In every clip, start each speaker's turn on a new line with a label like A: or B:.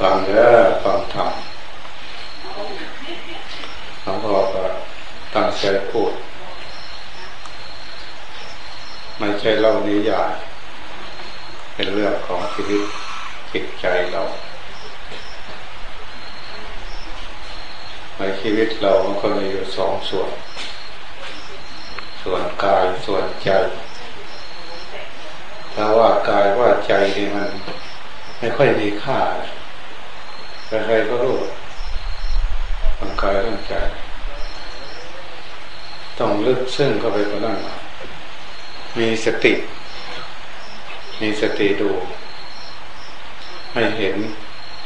A: ฟังแล้วฟังธรรมหลวงพ่อก็ตั้งใจพูดไม่ใช่เล่านิยายเป็นเรื่องของชีวิตจิตใจเราในชีวิตเรามันก็มีอยู่สองส่วน ส่วนกายส่วนใจ ถ้าว่ากายว่าใจนี่มัน ไม่ค่อยมีค่าใครๆก็รู้ร่างกายร่างใจต้องลึกซึ้งเข้าไปกว่านั้นมีสติ มีสติดู ให้เห็น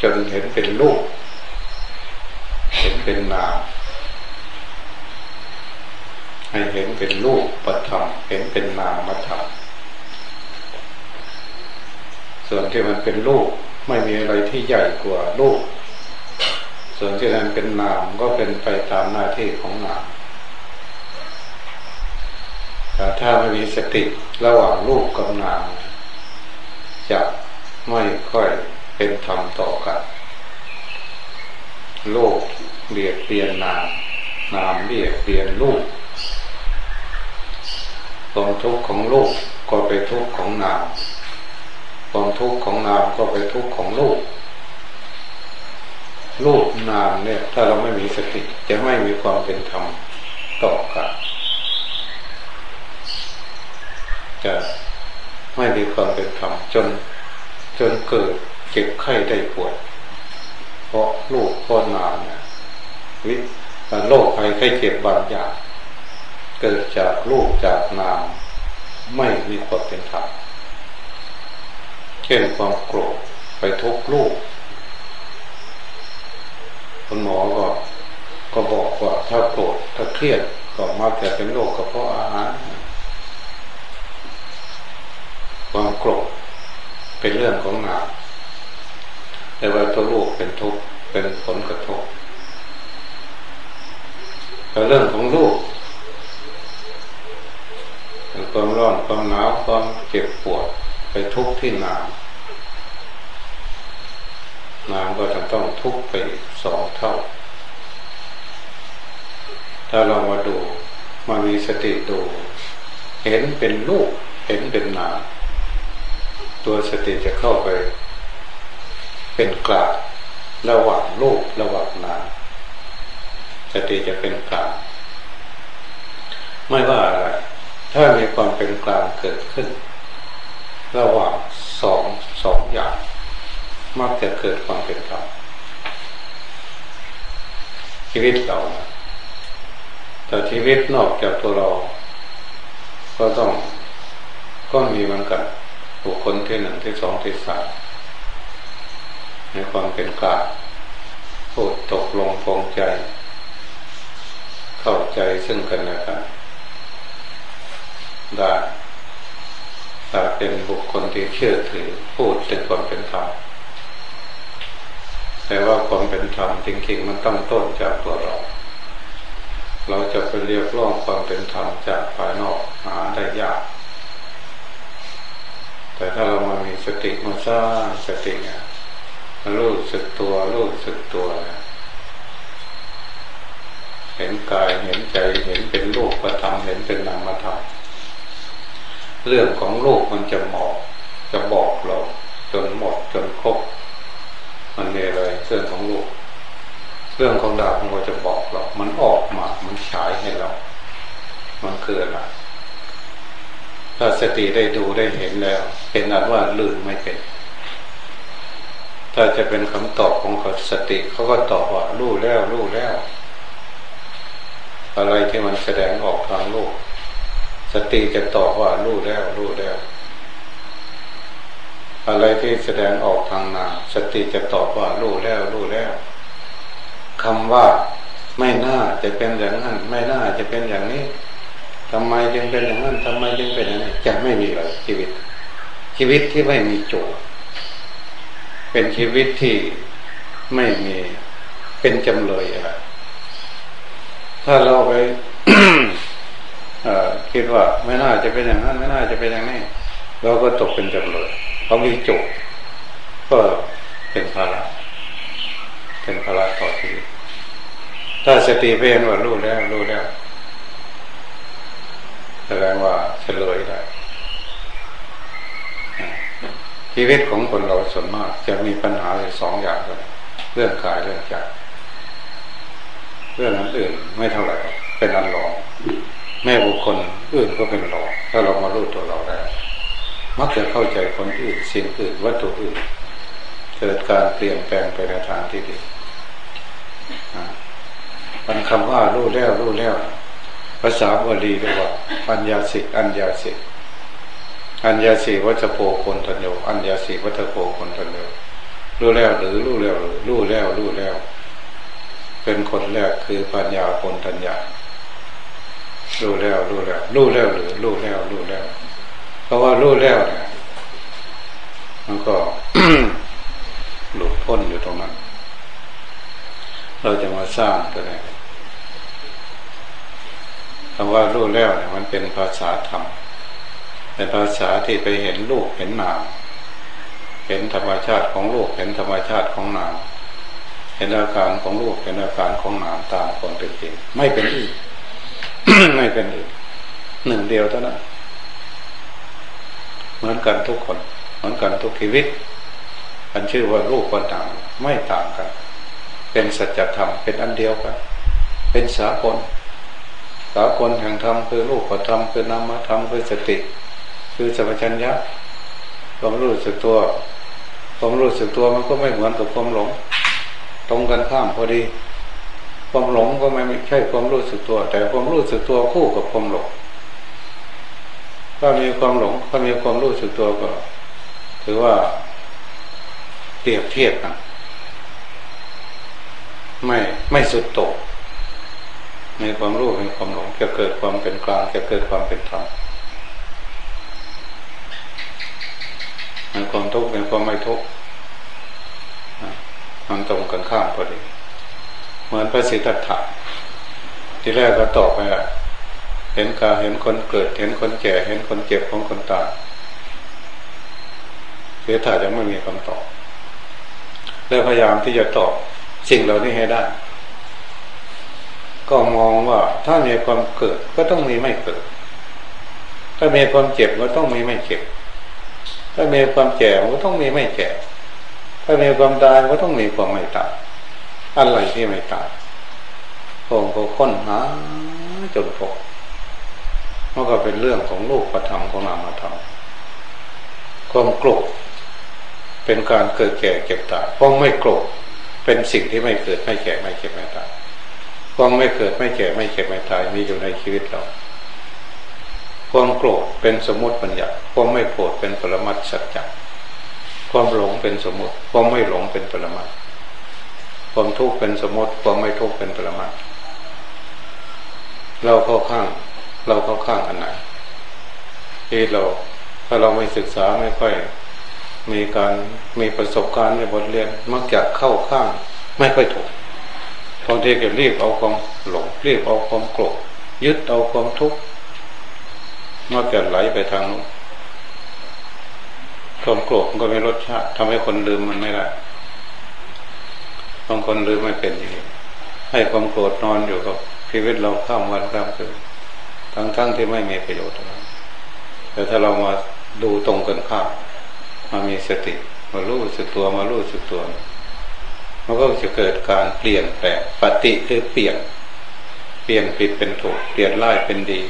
A: จนเห็นเป็นรูปเห็นเป็นนามให้เห็นเป็นรูปปธรรมเห็นเป็นนามธรรม ส่วนที่มันเป็นรูปไม่มีอะไรที่ใหญ่กว่ารูปส่วนที่นั้นเป็นนามก็เป็นไปตามหน้าที่ของนามแต่ถ้าไม่มีสติระหว่างรูปกับนามจะไม่ค่อยเป็นธรรมต่อกันโลกเบียดเบียนนาม นามเบียดเบียนรูปความทุกข์ของลูกก็ไปทุกข์ของนาม ความทุกข์ของนามก็ไปทุกข์ของลูกลูกนามเนี่ย ถ้าเราไม่มีสติจะไม่มีความเป็นธรรมต่อกันจะไม่มีความเป็นธรรมจน จนเกิดเจ็บไข้ได้ปวดเพราะลูกพ่อนามเนี่ยวิโรคภัยไข้เจ็บบางอย่างเกิดจากลูกจากนาม ไม่มีความเป็นธรรม ช่นความโกรธไปทุกลูกคุณหมอก็ก็บอกว่าถ้าโกรธถ้าเครียดก็มักจะเป็นโรคกระเพาะอาหารความโกรธเป็นเรื่องของหนาแต่ว่าตัวลูกเป็นทุกข์เป็นผลกระทบแต่เรื่องของลูกความร้อนความหนาวความเจ็บปวดไปทุกข์ที่หนาน้ำก็จะต้องทุกไปสองเท่า ถ้าเรามาดูมามีสติดู เห็นเป็นลูกเห็นเป็นนามตัวสติจะเข้าไป เป็นกลางระหว่างลูกระหว่างนามสติจะเป็นกลางไม่ว่าอะไรถ้ามีความเป็นกลางเกิดขึ้น ระหว่างสองสองอย่าง มักจะเกิดความเป็นธรรมชีวิตเรา แต่ชีวิตนอกจากตัวเรา ก็ต้องก็มีเหมือนกันบุคคลที่หนึ่งที่สองที่สามในความเป็นกลางพูดตกลงพงใจ เข้าใจซึ่งกันและกันได้ถ้าเป็นบุคคลที่เชื่อถือพูดถึงความเป็นธรรม แต่ว่าความเป็นธรรมจริงๆมันต้องต้นจากตัวเรา เราจะไปเรียกร้องความเป็นธรรมจากภายนอกหาได้ยาก แต่ถ้าเรามามีสติมาสร้างสติเนี่ยรู้สึกตัวรู้สึกตัว เห็นกายเห็นใจเห็นเป็นโลกประธรรมเห็นเป็นนามธรรมเรื่องของโลกมันจะหมอกจะบอกเราจนหมดจนครบมันมีอะไร เรื่องของลูก เรื่องของดาวของเราจะบอกเรา มันออกมา มันฉายให้เรา มันคืออะไรถ้าสติได้ดูได้เห็นแล้วเห็นนั้นว่าลืมไม่เป็น ถ้าจะเป็นคำตอบของเขาสติเขาก็ตอบว่ารู้แล้วรู้แล้ว อะไรที่มันแสดงออกทางโลกสติจะตอบว่ารู้แล้วรู้แล้ว อะไรที่แสดงออกทางนามสติจะตอบว่ารู้แล้วรู้แล้วคำว่าไม่น่าจะเป็นอย่างนั้น ไม่น่าจะเป็นอย่างนี้ทำไมจึงเป็นอย่างนั้นทำไมจึงเป็นอย่างนี้จะไม่มีเลยชีวิต ชีวิตที่ไม่มีโจทย์เป็นชีวิตที่ไม่มีเป็นจำเลยอะไรถ้าเราไปคิดว่าไม่น่าจะเป็นอย่างนั้น ไม่น่าจะเป็นอย่างนี้ เราก็ตกเป็นจำเลยเขามีจุกก็เป็นภาระเป็นภาระต่อชีวิตถ้าสติเพียนว่ารู้แล้วรู้แล้วแสดงว่าเฉลยได้ชีวิตของคนเราส่วนมาก จะมีปัญหาอยู่สองอย่างเลยเรื่องกายเรื่องใจเรื่องนั้นอื่นไม่เท่าไหร่เป็นอันรองแม่บุคคลอื่นก็เป็นรองถ้าเรามารู้ตัวเราได้ มักจะเข้าใจคนอื่นสิ่งอื่นวัตถุอื่น เกิดการเปลี่ยนแปลงไปในทางที่ดีมันคำว่ารู้แล้วรู้แล้ว ภาษาบาลีเรียกว่าปัญญาสิอัญญาสิอัญญาสีวัชโพคนทันโยอัญญาสีวัชโพคนทันโยรู้แล้วหรือรู้แล้วหรือรู้แล้วรู้แล้ว เป็นคนแรกคือปัญญาคนทัญญารู้แล้วรู้แล้วรู้แล้วหรือรู้แล้วรู้แล้ว ราะว่ารู้แล้วเนี่ยมันก็หลุดพ้นอยู่ตรงนั้น เราจะมาสร้างตัวไหนคำว่ารู้แล้วเนี่ยมันเป็นภาษาธรรม เป็นภาษาที่ไปเห็นลูกเห็นนาม เห็นธรรมชาติของลูกเห็นธรรมชาติของนาม เห็นอาการของลูกเห็นอาการของนามตามความเป็นจริงไม่เป็นอื่นไม่เป็นอื่นหนึ่งเดียวเท่านั้น เหมือนกันทุกคน เหมือนกันทุกชีวิตอันชื่อว่ารูปก็ต่างไม่ต่างกัน เป็นสัจธรรมเป็นอันเดียวกัน เป็นสากลสากลแห่งธรรมคือรูปธรรมคือนามธรรมคือสติ คือสัมชัญญะความรู้สึกตัวความรู้สึกตัวมันก็ไม่เหมือนกับความหลง ตรงกันข้ามพอดี ความหลงก็ไม่ใช่ความรู้สึกตัว แต่ความรู้สึกตัวคู่กับความหลง ถ้ามีความหลงถ้ามีความรู้สึกตัวก็ ถือว่าเปรียบเทียบกันไม่ไม่สุดโต่งมีความรู้มีความหลงจะเกิดความเป็นกลางจะเกิดความเป็นธรรมมีความทุกข์มีความไม่ทุกข์มันตรงกันข้ามพอดี เหมือนพระสิทธัตถะที่แรกก็ตอบไป เห็นกาเห็นคนเกิด เห็นคนแก่ เห็นคนเจ็บของคนตายเสียถายังไม่มีคำตอบ แล้วพยายามที่จะตอบสิ่งเหล่านี้ให้ได้ ก็มองว่าถ้ามีความเกิดก็ต้องมีไม่เกิด ถ้ามีความเจ็บก็ต้องมีไม่เจ็บ ถ้ามีความแก่ก็ต้องมีไม่แก่ ถ้ามีความตายก็ต้องมีความไม่ตาย อะไรที่ไม่ตายผมก็ค้นหาจนพบ มันก็เป็นเรื่องของลูกประธรรมของนามธรรมความโกรธเป็นการเกิดแก่เก็บตายความไม่โกรธเป็นสิ่งที่ไม่เกิดไม่แก่ไม่เก็บไม่ตายความไม่เกิดไม่แก่ไม่เก็บไม่ตายมีอยู่ในชีวิตเราความโกรธเป็นสมมติปัญญาความไม่โกรธเป็นปรมัตสัจจ์ความหลงเป็นสมมติ ความไม่หลงเป็นปรมัตความทุกข์เป็นสมมติ ความไม่ทุกข์เป็นปรมัตเราเข้าข้าง เราเข้าข้างอันไหนที่เราถ้าเราไม่ศึกษาไม่ค่อย มีการมีประสบการณ์ในบทเรียนมักจะเข้าข้าง ไม่ค่อยถูกบางทีก็รีบเอาความหลงรีบเอาความโกรธยึดเอาความทุกข์มักจะไหลไปทางนู้นความโกรธมันก็ไม่รสชาติทำให้คนลืมมันไม่ได้บางคนลืมไม่เป็นอย่างนี้ให้ความโกรธนอนอยู่กับชีวิตเราข้ามวันข้ามคืน ทั้งทั้งที่ไม่มีประโยชน์อะไรแต่ถ้าเรามาดูตรงกันข้ามมามีสติ มารู้สึกตัวมารู้สึกตัว มันก็จะเกิดการเปลี่ยนแปลงปฏิคือเปลี่ยน เปลี่ยนผิดเป็นถูก เปลี่ยนร้ายเป็นดี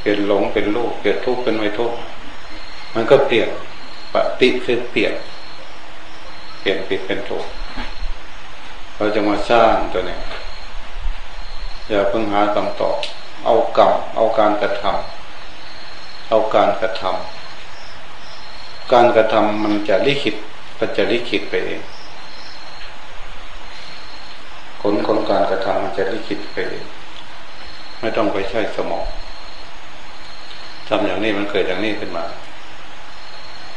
A: เปลี่ยนหลงเป็นลูกเปลี่ยนทุกข์เป็นไม่ทุกข์มันก็เปลี่ยนปฏิคือเปลี่ยน เปลี่ยนผิดเป็นถูก เราจะมาสร้างตัวนี้อย่าเพิ่งหาคำตอบ เอากรรมเอาการกระทำเอาการกระทำการกระทำมันจะลิขิตมันจะลิขิตไปเองผลของการกระทำมันจะลิขิตไปเองไม่ต้องไปใช้สมองทำอย่างนี้มันเกิดอย่างนี้ขึ้นมา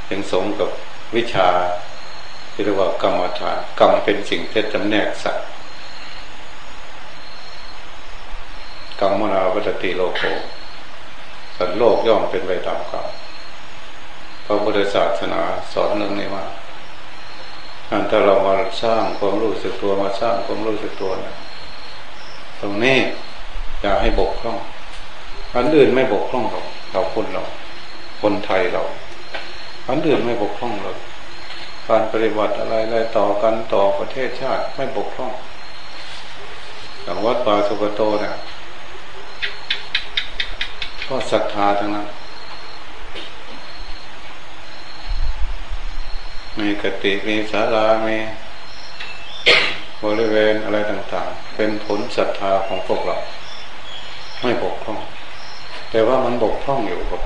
A: เป็นสมกับวิชาที่เรียกว่ากรรมฐานกรรมเป็นสิ่งที่จำแนกสัตว์ กรรมนาวัตติโลโกสัตว์โลกย่อมเป็นไปตามกรรมพระพุทธศาสนาสอนเรื่องนี้ว่าถ้าเรามาสร้างความรู้สึกตัวมาสร้างความรู้สึกตัวนะตรงนี้อย่าให้บกพร่องอันอื่นไม่บกพร่องหรอกเราคนเรา คนไทยเราอันอื่นไม่บกพร่องเลยการปฏิบัติอะไรอะไรต่อกันต่อประเทศชาติไม่บกพร่องอย่างวัดป่าสุกโตเนี่ย ก็ศรัทธาทั้งนั้น มีกติมีศาลามีบริเวณอะไรต่างๆ เป็นผลศรัทธาของพวกเรา ไม่บกพร่อง แต่ว่ามันบกพร่องอยู่กับ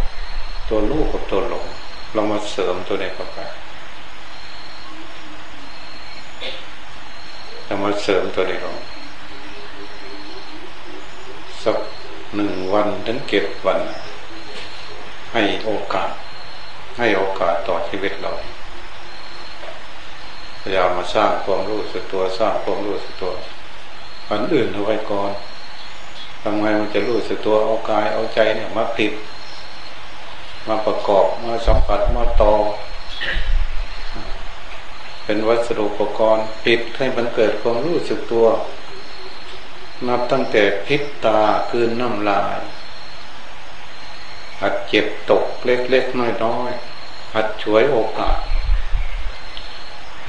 A: ตัวลูกกับตัวหลง เรามาเสริมตัวนี้เข้าไปเรามาเสริมตัวนี้เข้าสัก หนึ่งวันถึงเก็บวัน ให้โอกาส ให้โอกาสต่อชีวิตเราพยายามมาสร้างความรู้สึกตัวสร้างความรู้สึกตัวอันอื่นเอาไว้ก่อนทำไงมันจะรู้สึกตัวเอากายเอาใจเนี่ยมาติดมาประกอบมาสัมผัสมาต่อ เป็นวัสดุอุปกรณ์ปิดให้มันเกิดความรู้สึกตัว นับตั้งแต่พิษตาคืนน้ำลาย หัดเจ็บตกเล็กๆน้อยๆหัดช่วยโอกาส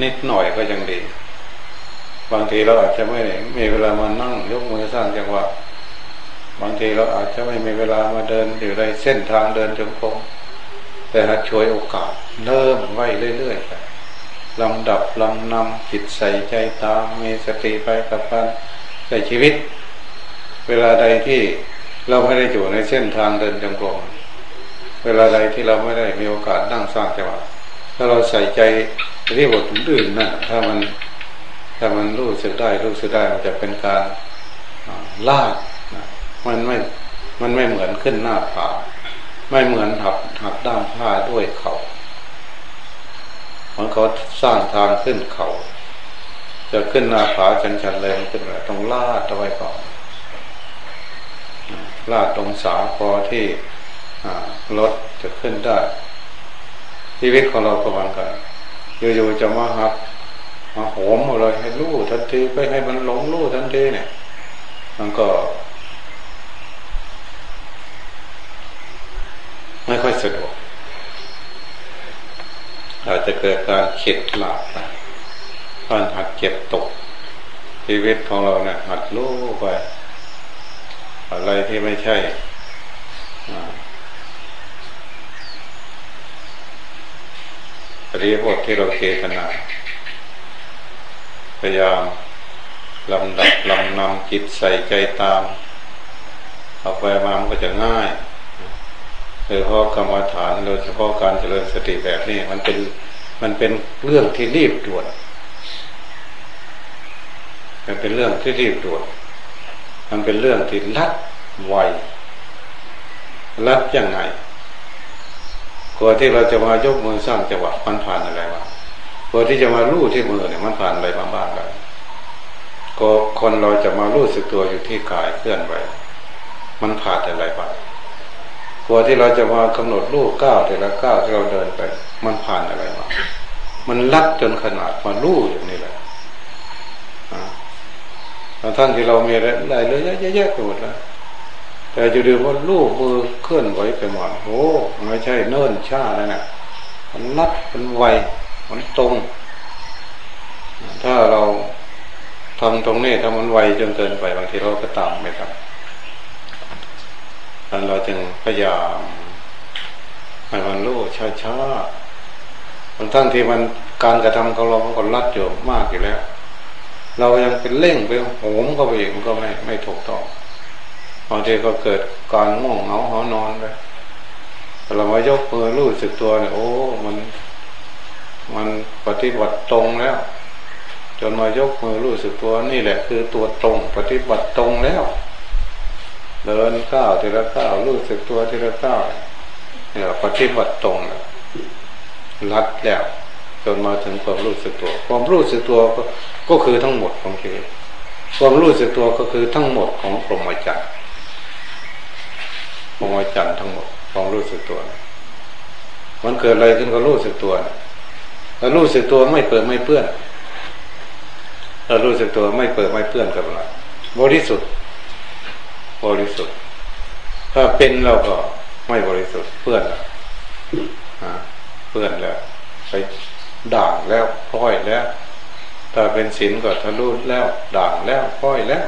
A: นิดหน่อยก็ยังดี บางทีเราอาจจะไม่มีเวลามานั่งยกมือสร้างจังหวะบางทีเราอาจจะไม่มีเวลามาเดินอยู่ในเส้นทางเดินจงกรมแต่หัดช่วยโอกาส เริ่มไว้เรื่อยๆไปลำดับลำนำจิตใส่ใจตามมีสติไปกับการ ใส่ชีวิต เวลาใดที่เราไม่ได้อยู่ในเส้นทางเดินจงกรมเวลาใดที่เราไม่ได้มีโอกาสนั่งสร้างจังหวะถ้าเราใส่ใจที่บทอื่นนะถ้ามันถ้ามันรู้สึกได้รู้สึกได้มันจะเป็นการลากมันไม่มันไม่เหมือนขึ้นหน้าผาไม่เหมือนหักหักด้ามผ้าด้วยเขามันเขาสร้างทางขึ้นเขา จะขึ้นหน้าผาชันๆเลยมันขึ้นเลยต้องลาดเอาไว้ก่อนลาดตรงสาพอที่รถจะขึ้นได้ชีวิตของเราก็เหมือนกันอยู่ๆจะมาหักมาโหมอะไรให้รู้ทันทีไปให้มันหลงรู้ทันทีเนี่ย มันก็ ไม่ค่อยสะดวกอาจจะเกิดการเข็ดหลับ การหัดเก็บตก ชีวิตของเราเนี่ยหัดรู้ไป อะไรที่ไม่ใช่รีบทที่เราเจตนา พยายามลำดับลำนำจิตใส่ใจตาม เอาไปมามันก็จะง่ายโดยเฉพาะกรรมฐานโดยเฉพาะการเจริญสติแบบนี้มันเป็นมันเป็นเรื่องที่รีบด่วน มันเป็นเรื่องที่รีบด่วนมันเป็นเรื่องที่ลัดไวลัดยังไงกว่าที่เราจะมายกมือสร้างจังหวะมันผ่านอะไรวะกว่าที่จะมาลู่ที่มือเนี่ยมันผ่านอะไรบ้างบ้างกันก็คนเราจะมาลู่สึกตัวอยู่ที่กายเคลื่อนไหวมันผ่านอะไรบ้างกว่าที่เราจะมากำหนดลูกก้าวแต่ละก้าวที่เราเดินไป มันผ่านอะไรมา มันลัดจนขนาดมาลู่อย่างนี้ล ท่านที่เรามีอะไรเลยเยอะๆไปหมดแล้วแต่จะดูว่าลูกมือเคลื่อนไหวไปหมดโอ้ไม่ใช่เนิ่นช้าแล้วนะมันลัดมันไวมันตรง ถ้าเราทำตรงนี้ถ้ามันไวจนเกินไปบางทีเราก็ตามไม่ทันอันเราจึงพยายามให้มันรู้ช้าๆบางท่านที่มันการกระทำของเราก็รัดอยู่มากอยู่แล้ว เรายังเป็นเร่งไปโหมเข้าไปอีกมันก็ไม่ไม่ถูกต้องบางทีก็เกิดการง่วงเหงาหอนอนไปแต่เรามายกมือรู้สึกตัวเนี่ยโอ้ มัน มันปฏิบัติตรงแล้ว จนมายกมือรู้สึกตัวนี่แหละ คือตัวตรง ปฏิบัติตรงแล้ว เดินก้าวทีละก้าวรู้สึกตัวทีละก้าวเนี่ยปฏิบัติตรงแล้วรัดแล้ว จนมาถึงความรู้สึกตัว ความรู้สึกตัวก็ก็คือทั้งหมดของชีวิตความรู้สึกตัวก็คือทั้งหมดของพรหมจรรย์พรหมจรรย์ทั้งหมดความรู้สึกตัว มันเกิดอะไรขึ้นก็รู้สึกตัวเรารู้สึกตัวไม่เปิดไม่เปื้อนเรารู้สึกตัวไม่เปิดไม่เปื้อนกับอะไรบริสุทธิ์บริสุทธิ์ถ้าเป็นเราก็ไม่บริสุทธิ์เปื้อนแล้วเปื้อนแล้วไป ด่างแล้วพ้อยแล้วถ้าเป็นศีลก็ทะลุแล้ว ด่างแล้วพ้อยแล้ว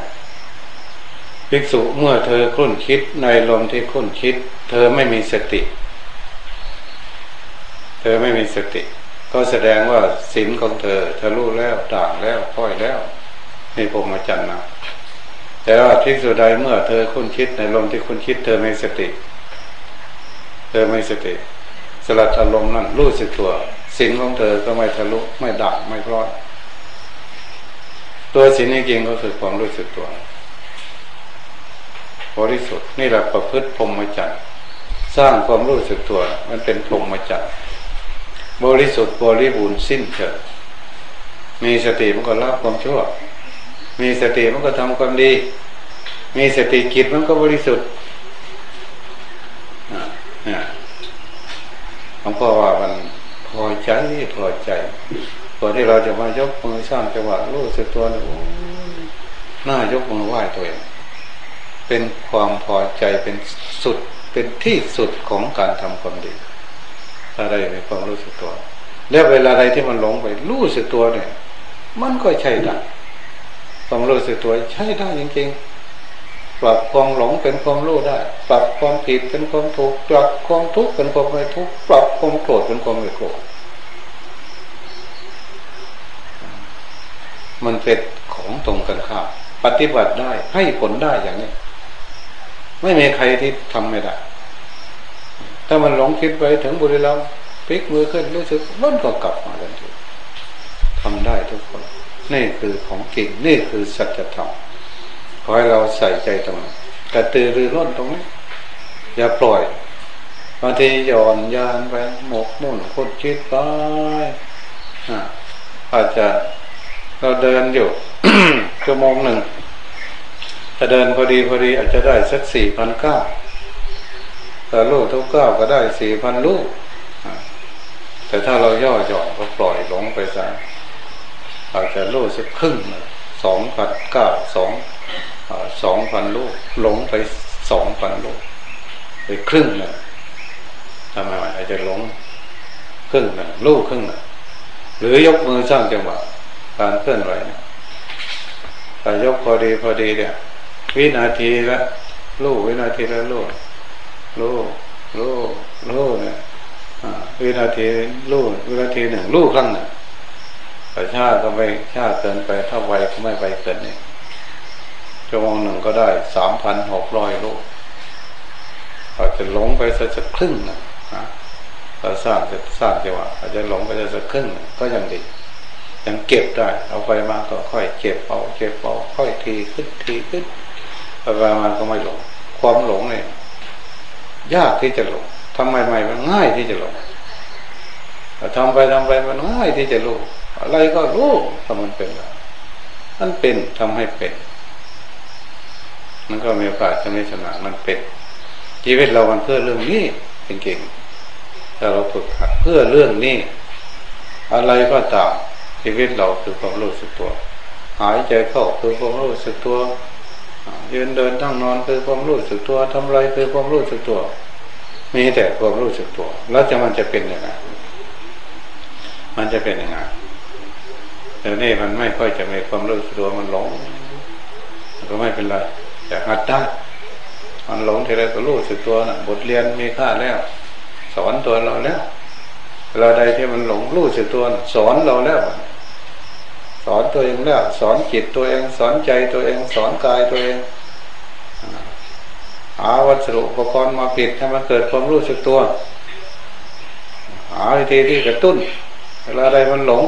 A: ภิกษุเมื่อเธอคุ้นคิดในลมที่คุ้นคิด เธอไม่มีสติ เธอไม่มีสติ ก็แสดงว่าศีลของเธอทะลุแล้วด่างแล้วพ้อยแล้วนี่ผมมาจันนะแต่ว่าภิกษุใดเมื่อเธอคุ้นคิดในลมที่คุ้นคิด เธอไม่สติ เธอไม่สติ สลัดอารมณ์นั่นรู้สึกตัว ศีลของเธอก็ไม่ทะลุไม่ด่างไม่พร้อยตัวศีลจริงก็คือความรู้สึกตัวบริสุทธิ์นี่แหละประพฤติพรหมจรรย์สร้างความรู้สึกตัว มันเป็นพรหมจรรย์บริสุทธิ์บริบูรณ์สิ้นเชิงมีสติมันก็ละความชั่ว มีสติมันก็ทำความดี มีสติจิตมันก็บริสุทธิ์เนี่ยหลวงพ่อว่ามันพ อใจพอใจตอนที่เราจะมายกมือสร้างจังหวะรู้สึกตัวนี่หน้ายกมือไหว้ตัวเองเป็นความพอใจเป็นสุดเป็นที่สุดของการทำความดีถ้าได้ในความรู้สึกตัว แล้วเวลาใดที่มันหลงไปรู้สึกตัวเนี่ย มันก็ใช่ได้ความรู้สึกตัวใช่ได้จริงๆปรับความหลงเป็นความรู้ได้ ปรับความผิดเป็นความถูกปรับความทุกข์เป็นความไม่ทุกข์ปรับความโกรธเป็นความไม่โกรธ มันเป็นของตรงกันข้ามปฏิบัติได้ให้ผลได้อย่างนี้ ไม่มีใครที่ทำไม่ได้ ถ้ามันหลงคิดไปถึงบุรีรัมพลิกมือขึ้นรู้สึกมันก็กลับมาทันทีทำได้ทุกคน นี่คือของจริงนี่คือสัจธรรมขอให้เราใส่ใจตรงนี้กระตือรือร้นตรงนี้ อย่าปล่อยบางทีหย่อนยานไปหมกมุ่นคนคิดไปอาจจะ เราเดินอยู่ชั่วโมงหนึ่งถ้าเดินพอดีพอดีอาจจะได้สักสี่พันเก้าแต่ลูกทุกเก้าก็ได้สี่พันลูกแต่ถ้าเราย่อหย่อนก็ปล่อยหลงไปซะอาจจะลูกสักครึ่งสองพันเก้าสองสองพันลูกหลงไปสองพันลูกไปครึ่งหนึ่งทำไมอาจจะหลงครึ่งหนึ่งลูกครึ่งหนึ่งหรือยกมือสร้างจังหวะ การเคลื่อนไหวแต่ยกพอดีพอดีเนี่ย วินาทีละลูกวินาทีละลูกลูกลูกลูกเนี่ยวินาทีลูกวินาทีหนึ่งลูกครั้งหนึ่งแต่ชาก็ไม่ชาเกินไป ถ้าไวก็ไม่ไวเกินเนี่ยชั่วโมงหนึ่งก็ได้สามพันหกร้อยลูกอาจจะหลงไปสักครึ่งนะถ้าสร้างจะสร้างจังหวะอาจจะหลงไปสักครึ่งก็ยังดี ยังเก็บได้ เอาไปมาก็ค่อยเก็บเอาเก็บเอาค่อยทีขึ้นทีขึ้นไปมาก็ไม่หลง ความหลงเนี่ยยากที่จะหลงทำไมใหม่มันง่ายที่จะหลงทำไปทำไปมันง่ายที่จะรู้อะไรก็รู้ถ้ามันเป็นมันเป็นทำให้เป็น มันก็มีโอกาสจะไม่ชนะมันเป็นชีวิตเรามันเพื่อเรื่องนี้เป็นเก่งถ้าเราฝึกหัดเพื่อเรื่องนี้ อะไรก็ตาม ชีวิตเราคือความรู้สึกตัว หายใจเข้าคือความรู้สึกตัวยืนเดินนั่งนอนคือความรู้สึกตัวทำอะไรคือความรู้สึกตัว มีแต่ความรู้สึกตัว แล้วจะมันจะเป็นยังไงมันจะเป็นยังไงแต่นี่มันไม่ค่อยจะมีความรู้สึกตัวมันหลงก็ไม่เป็นไรแต่หัดได้มันหลงทีไรก็รู้สึกตัวนะบทเรียนมีค่าแล้ว สอนตัวเราแล้วเราใดที่มันหลงรู้สึกตัว สอนเราแล้ว อนตัวเองแล้ว สอนจิตตัวเอง สอนใจตัวเอง สอนกายตัวเองหาวัสดุอุปกรณ์มาปิดให้มันเกิดความรู้สึกตัว หาวิธีที่กระตุ้นเวลาใดมันหลง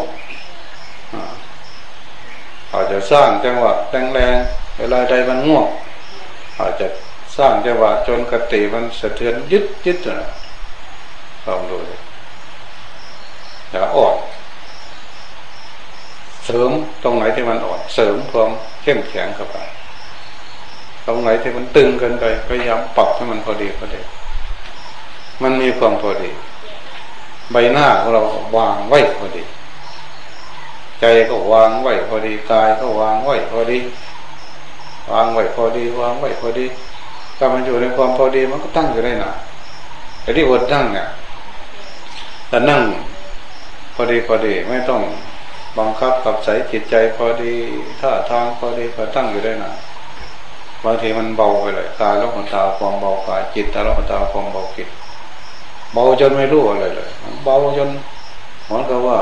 A: อาจจะสร้างจังหวะแรงๆเวลาใดมันง่วงอาจจะสร้างจังหวะจนกติมันสะเทือนยึดยึดนะลองดูอย่าอ่อน เสริมตรงไหนที่มันอ่อน เสริมความเข้มแข็งเข้าไป ตรงไหนที่มันตึงเกินไปพยายามปรับให้มันพอดีพอดีมันมีความพอดี ใบหน้าของเราวางไว้พอดี ใจก็วางไว้พอดีกายก็วางไว้พอดี วางไว้พอดีวางไว้พอดีถ้ามันอยู่ในความพอดีมันก็ตั้งอยู่ได้นะแต่ที่อดนั่งเนี่ยแต่นั่งพอดีพอดีไม่ต้อง บังคับกับใส่จิตใจพอดีท่าทางพอดีก็ตั้งอยู่ได้นะบางทีมันเบาไปเลยกายแล้วมันตาความเบากายจิตตาแล้วมันตาความเบาจิตเบาจนไม่รู้อะไรเลย เบาจนเหมือนกับว่า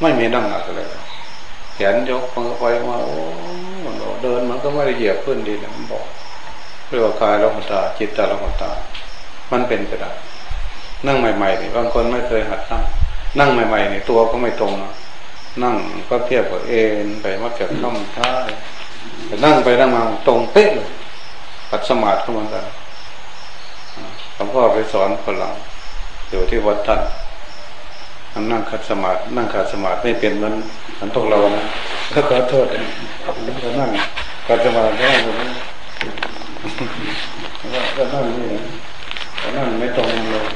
A: ไม่มีนั่งอะไรเลยแขนยกมือไปมาโอ้เดินมันก็ไม่ได้เหยียบขึ้นดีนมันบอกเรื่องกายแล้วมันตาจิตตาแล้วมันตา มันเป็นไปได้นั่งใหม่ๆนี่บางคนไม่เคยหัดนั่งนั่งใหม่ๆนี่ตัวก็ไม่ตรงนะ นั่งก็เทียบกับเอ็นไปมักจะข้ามท้ายแต่นั่งไปนั่งมาตรงเป๊ะเลยปัดสมาธิเข้ามากันหลวงพ่อไปสอนคนหลังอยู่ที่วัดท่านนั่งขัดสมาธินั่งขัดสมาธิไม่เป็นมันมันตกเรานะก็ขอโทษก็นั่งขัดสมาธิก็นั่งก็นั่งนี่ก็นั่งไม่ตรงเลย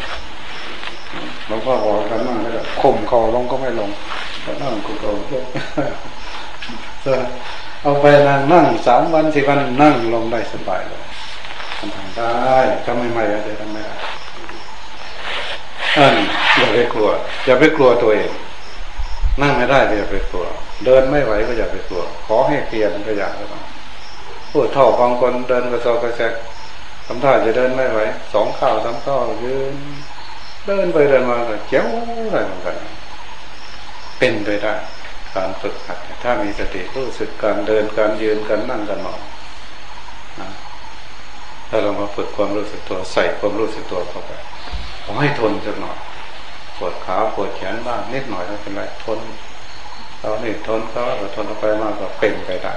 A: หลวงพ่อบอกกันนั่งไม่ได้ข่มเข่าลงก็ไม่ลง ก็นั่งคุกเข่าเอาไปนั่งนั่งสามวันสี่วันนั่งลงได้สบายเลยทำทได้ทำไม่ไม่ได้ทำไม่ได้อันอย่าไปกลัว อย่าไปกลัวตัวเอง นั่งไม่ได้ก็อย่าไปกลัว เดินไม่ไหวก็อย่าไปกลัว ขอให้เปลี่ยนก็อย่าไปพูดเท่าบางคนเดินกระซอกระแซกทำท่าจะเดินไม่ไหวสองข้าวสามข้าวยืนเดินไปเดินมาก็เจ้าอะไรเหมือนกัน เป็นไปได้ การฝึกหัดถ้ามีสติรู้สึกการเดินการยืนการนั่งการนอนถ้าเรามาฝึกความรู้สึกตัวใส่ความรู้สึกตัวเข้าไปขอให้ทนสักหน่อยปวดขาปวดแขนบ้างนิดหน่อยไม่เป็นไรทนเราเนี่ทนเขาเราทนไปมากก็เป็นไปได้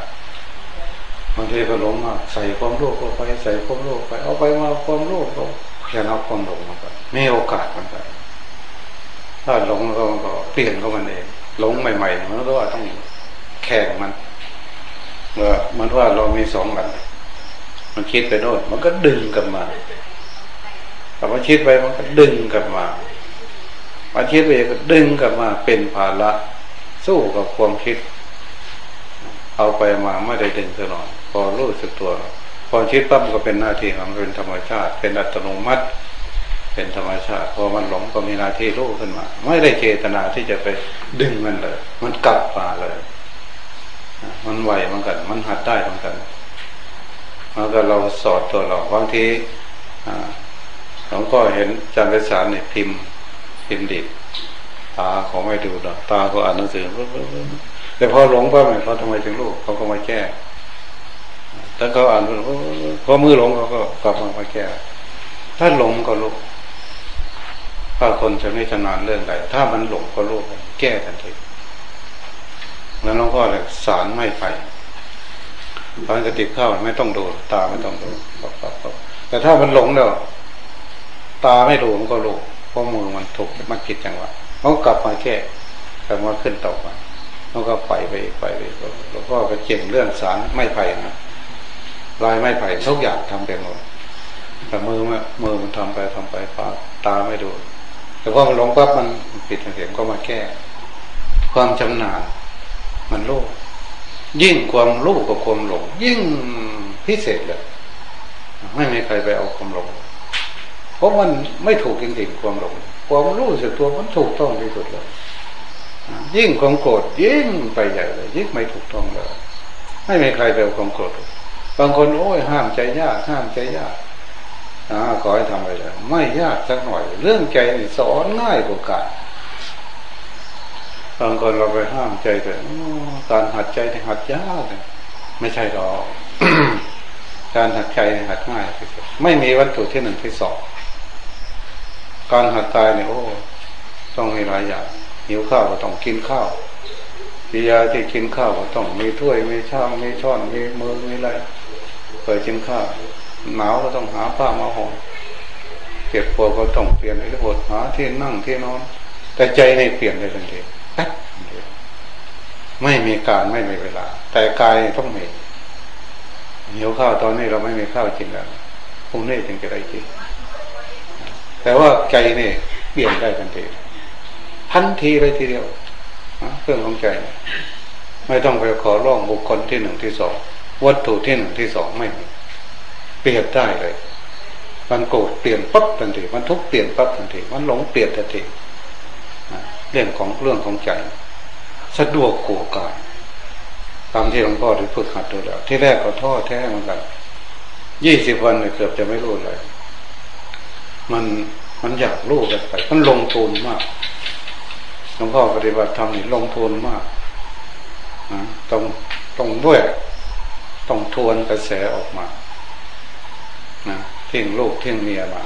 A: บางทีก็หลงมากใส่ความรู้เข้าไปใส่ความรู้ไปเอาไปมาความรู้ก็อย่าเอาความหลงมาไปไม่โอกาสมันไป ถ้าหลงเราก็เปลี่ยนเข้ามันเองหลงใหม่ๆมันก็ว่าต้องแข่งมันเมื่อมันว่าเรามีสองอันมันคิดไปโน่นมันก็ดึงกลับมาแต่มันคิดไปมันก็ดึงกลับมามันคิดไปก็ดึงกลับมาเป็นภาระสู้กับความคิด เอาไปมาไม่ได้ดึงตลอดพอรู้สึกตัวพอคิดปั๊บก็เป็นหน้าที่ของเป็นธรรมชาติ เป็นอัตโนมัติ เป็นธรรมชาติพอมันหลงก็มีหน้าที่รู้ขึ้นมา ไม่ได้เจตนาที่จะไปดึงมันเลย มันกลับมาเลย มันไหวเหมือนกัน มันหัดได้เหมือนกันแล้วก็เราสอนตัวเราบางทีหลวงพ่อเห็นจำเป็นสารเนี่ยพิมพ์ พิมพ์ดิบตาเขาไม่ดูหรอกตาเขาอ่านหนังสือแต่พอหลงป้าเขาทำไมถึงรู้เขาก็มาแก้ถ้าเขาอ่านพอมือหลงเขาก็กลับมามาแก้ ถ้าหลงก็รู้ ถ้าคนจะไม่ชำนาญเรื่องใดถ้ามันหลงก็รู้แก้ทันทีแล้วน้องพ่อเลยสารไม่ไปตอนกระติกข้าวไม่ต้องดู ตาไม่ต้องดูแต่ถ้ามันหลงแล้วตาไม่รู้มันก็รู้เพราะมือมันถูกมันคิดจังหวะมันกลับมาแก้กลับมาขึ้นต่อไปมันก็ไปไปไปไปหลวงพ่อก็เก่งเรื่องสารไม่ไผ่นะลายไม่ไผ่ทุกอย่างทำเป็นหมดแต่มือมือมันทำไปทำไปฟ้าตาไม่ดู แต่พอมันหลงปั๊บมันผิดเสียงก็มาแก้ ความชำนาญมันโลกยิ่งความรู้กับความหลง ยิ่งพิเศษเลยไม่มีใครไปเอาความหลง เพราะมันไม่ถูกจริงๆความหลง ความรู้สึกตัวมันถูกต้องที่สุดเลยยิ่งความโกรธยิ่งไปใหญ่เลย ยิ่งไม่ถูกต้องเลย ไม่มีใครไปเอาความโกรธบางคนโอ้ยห้ามใจยากห้ามใจยาก นะขอให้ทำไปเลยไม่ยากสักหน่อย เรื่องใจสอนง่ายกว่าการบางคนเราไปห้ามใจแต่การหัดใจหัดยากไม่ใช่หรอกการหัดใจหัดง่ายที่สุดไม่มีวัตถุที่หนึ่งที่สองการหัดกายเนี่ยโอ้ต้องมีหลายอย่างหิวข้าวก็ต้องกินข้าวพิยาที่กินข้าวก็ต้องมีถ้วยมีชามมีช้อนมีมือมีอะไรเพื่อกินข้าว หนาวก็ต้องหาผ้ามาห่มเก็บปวดก็ต้องเปลี่ยนอิริบทหาที่นั่งที่นอน แต่ใจในเปลี่ยนได้ทันทีแป๊บไม่มีการไม่มีเวลา แต่กายต้องมีหิวข้าวตอนนี้เราไม่มีข้าวกินแล้วพรุ่งนี้จึงจะได้กินแต่ว่าใจนี่เปลี่ยนได้ทันทีทันทีเลยทีเดียวเครื่องของใจ ไม่ต้องไปขอร้องบุคคลที่หนึ่งที่สองวัตถุที่หนึ่งที่สองไม่มี เปลี่ยนได้เลย มันโกรธเปลี่ยนปั๊บทันทีมันทุกเปลี่ยนปั๊บทันทีมันหลงเปลี่ยนทันทีเรื่องของเรื่องของใจ สะดวกกว่ากายตามที่หลวงพ่อได้พูดขัดดูแล้ว ที่แรกก็ท้อแท้เหมือนกันยี่สิบวันเกือบจะไม่รู้เลย มันมันอยากรู้กันไปมันลงทุนมากหลวงพ่อปฏิบัติธรรมนี่ลงทุนมากต้องต้องด้วย ต้องทวนกระแสออกมา นะทิ้งลูกทิ้งเมียมา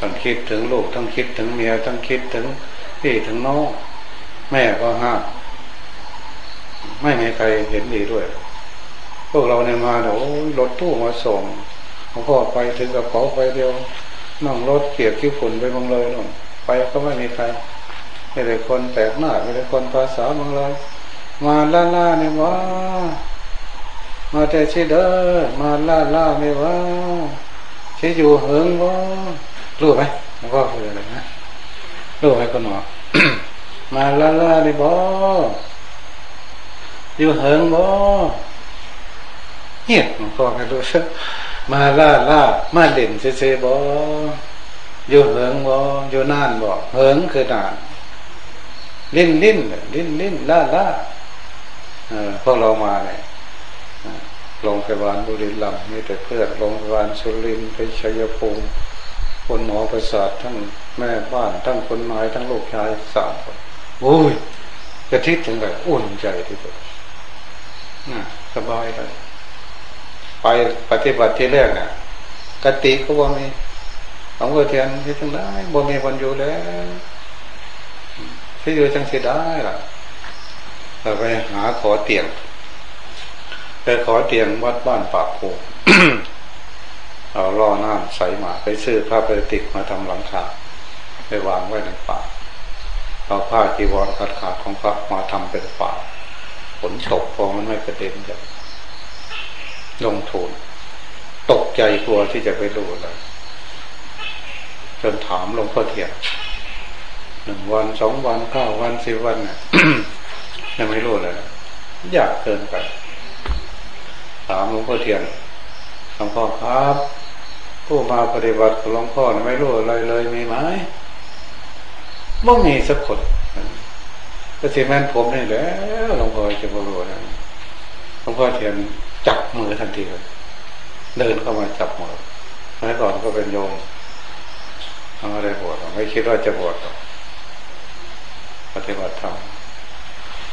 A: ต้องคิดถึงลูกต้องคิดถึงเมียต้องคิดถึงพี่ถึงน้องแม่ก็ห้ามไม่มีใครเห็นดีด้วย พวกเราเนี่ยมาเดี๋ยวรถตู้มาส่งหลวงพ่อไปถึงกระเป๋าไปเดียวนั่งรถเกียกขี้ฝุ่นไปบังเลยนู่นไปก็ไม่มีใครไม่ได้คนแปลกหน้าไม่ได้คนภาษาบังเลย มาล่าล่าเนี่ยว่า มาแต่ชิเดอมาล่าล่าเนี่ว่าชิอยู่เหิงว่ารู้ไหมหลวงพ่อคืออะไรนะรู้ไหมคนหมอมาล่าล่าเนี่บ่อยู่เหิงบ่เงียบหลวงพ่อไม่รู้สึกมาล่าล่ามาเด่นเซๆบ่อยู่เหิงบ่อยู่นานบ่เหิงคือนานลิ้นลิ้นลิ้นลิ้นล่าล่าเออพวกเรามาเนี่ย โรงพยาบาลบุรีรัมย์มีแต่เพื่อนโรงพยาบาลสุรินทร์ไปชัยภูมิคนหมอประสาททั้งแม่บ้านทั้งคนนายทั้งลูกชายสามคนโอ้ยกระทิดถึงแบบอุ่นใจที่สุดสบายเลยไปปฏิบัติที่แรกน่ะกติก็ว่ามีของเทียนที่ทั้งได้บ่มีวันอยู่แล้วที่อยู่จังสิได้ล่ะเราไปหาขอเตียง ไปขอเตียงวัดบ้านปากโพเอาล่อน้ำใสมาไปซื้อผ้าปฏิติกมาทำหลังคาไปวางไว้ในป่าเอาผ้าจีวรขาดขาดของพระมาทำเป็นป่าฝนตกพอมันไม่กระเด็นจะลงทุนตกใจกลัวที่จะไปดูเลยจนถามหลวงพ่อเทียนหนึ่งวันสองวันเก้าวันสิบวันเนี่ยยังไม่รู้เลยอยากเกินไป ถามหลวงพ่อเทียนหลวงพ่อครับ ผู้มาปฏิบัติหลวงพ่อไม่รู้อะไรเลยมีไหมไม่มีสักคนก็สิแม่นผมนี่แหล้วหลวงพ่อจะบรู้นะหลวงพ่อเทียนจับมือทันทีเลยเดินเข้ามาจับมือเมื่อก่อนก็เป็นโยมทำอะไรบวชไม่คิดว่าจะบวชปฏิบัติธรรม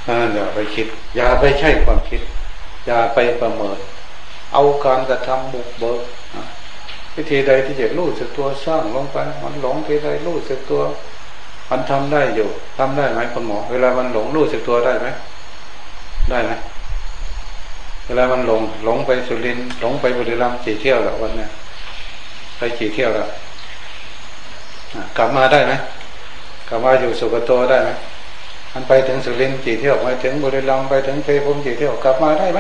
A: นั่นอย่าไปคิด อย่าไปใช่ความคิด อย่าไปประเมิน เอาการกระทำบุกเบิกวิธีใดที่จะรู้สึกตัวสร้างลงไป มันหลงที่ใดรู้สึกตัว มันทำได้อยู่ทำได้ไหมคุณหมอ เวลามันหลงรู้สึกตัวได้ไหมได้ไหมเวลามันหลงหลงไปสุรินหลงไปบุรีรัมย์กี่เที่ยวแล้ววันนี้ไปกี่เที่ยวแล้วกลับมาได้ไหมกลับมาอยู่สุกโตได้ไหม มันไปถึงสุรินทร์กี่เที่ยวไปถึงบุรีรัมย์ไปถึงเพชรกี่เที่ยวกลับมาได้ไหม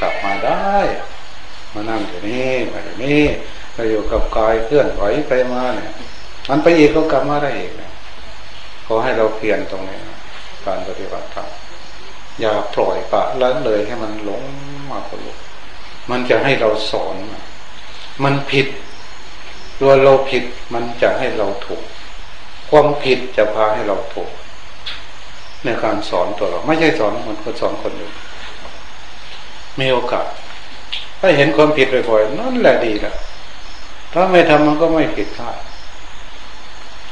A: กลับมาได้ มานั่งอยู่นี่มาอยู่นี่ไปอยู่กับกายเคลื่อนไหวไปมาเนี่ยมันไปอีกก็กลับมาได้อีกขอให้เราเพียรตรงนี้การปฏิบัติธรรมอย่าปล่อยปะละเลยให้มันหลงมาคนลุมันจะให้เราสอน มันผิด ตัวเราผิดมันจะให้เราถูก ความผิดจะพาให้เราถูก ในการสอนตัวเรา ไม่ใช่สอนมันคนสอนคนอื่นมีโอกาส ถ้าเห็นความผิดบ่อยๆนั่นแหละดีแล้วถ้าไม่ทำมันก็ไม่ผิดพลาด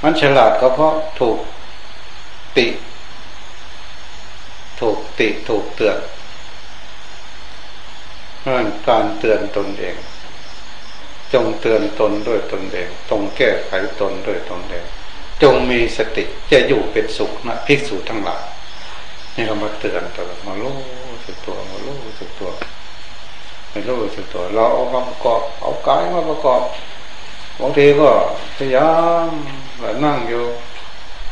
A: มันฉลาดก็เพราะถูกติ ถูกติถูกเตือนนั่นการเตือนตนเอง จงเตือนตนด้วยตนเองจงแก้ไขตนด้วยตนเอง จงมีสติจะอยู่เป็นสุขนะภิกษุทั้งหลายนี่เขามาเตือนตลอดมาลู่สึกตัวมาลู่สึกตัวม่รู้สึกตัว เราเอามาประกอบ เอากายมาประกอบบางทีก็พยายามแบบนั่งอยู่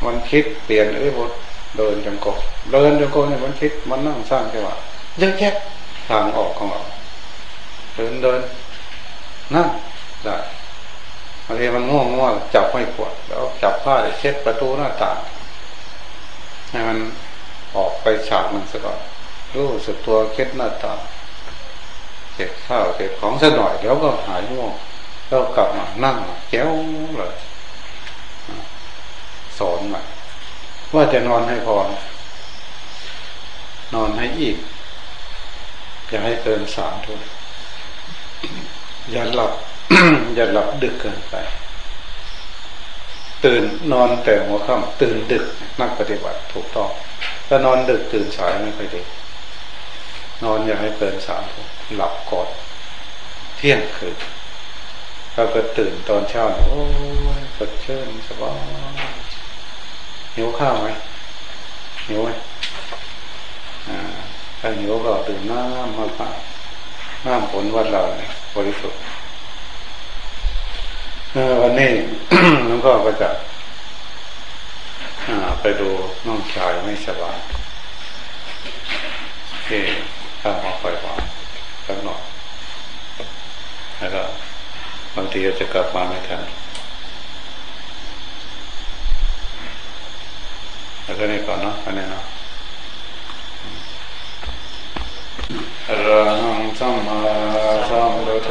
A: มันคิดเปลี่ยนเอ้ยบทเดินจงกรมเดินจงกรมเนี่ยมันคิดมันนั่งสร้างจังหวะเยอะแยะทางออกของเราเดินเดินนั่งได้างทีมันง่วงง่วงจับไม่ปวดแล้วจับผ้าเช็ดประตูหน้าต่างให้มันออกไปฉากมันสักก่อนรู้สึกตัวเคล็ดหน้าต่างเก็บข้าวเก็บของสักหน่อยเดี๋ยวก็หายง่วงแล้วกลับมานั่งแก้วเลยสอนม่ว่าจะนอนให้พอนอนให้อีกอย่าให้เกินสามทุ่มอย่าหลับ อย่าหลับดึกเกินไป ตื่นนอนแต่หัวค่ำตื่นดึกนักปฏิบัติถูกต้อง ถ้านอนดึกตื่นสายไม่ค่อยดีนอนอย่าให้เกินสามทุ่มหลับก่อนเที่ยงคืนถ้าก็ตื่นตอนเช้าโอ้ยสดชื่นสบายหิวข้าวไหมหิวไหมถ้าหิวก็ตื่นน้ำมากๆน้ำผลวัดเราเนี่ยบริสุทธิ์ วันนี้หลวงพ่อก็จะไปดูน้องชายไม่สบายที่ข้ามาคอยฟังสักหน่อยแล้วก็บางทีจะกลับมาไม่ทันแล้วก็นี่ก่อนเนาะอันนี้เนาะอรหังสัมมาสัมพุทโธ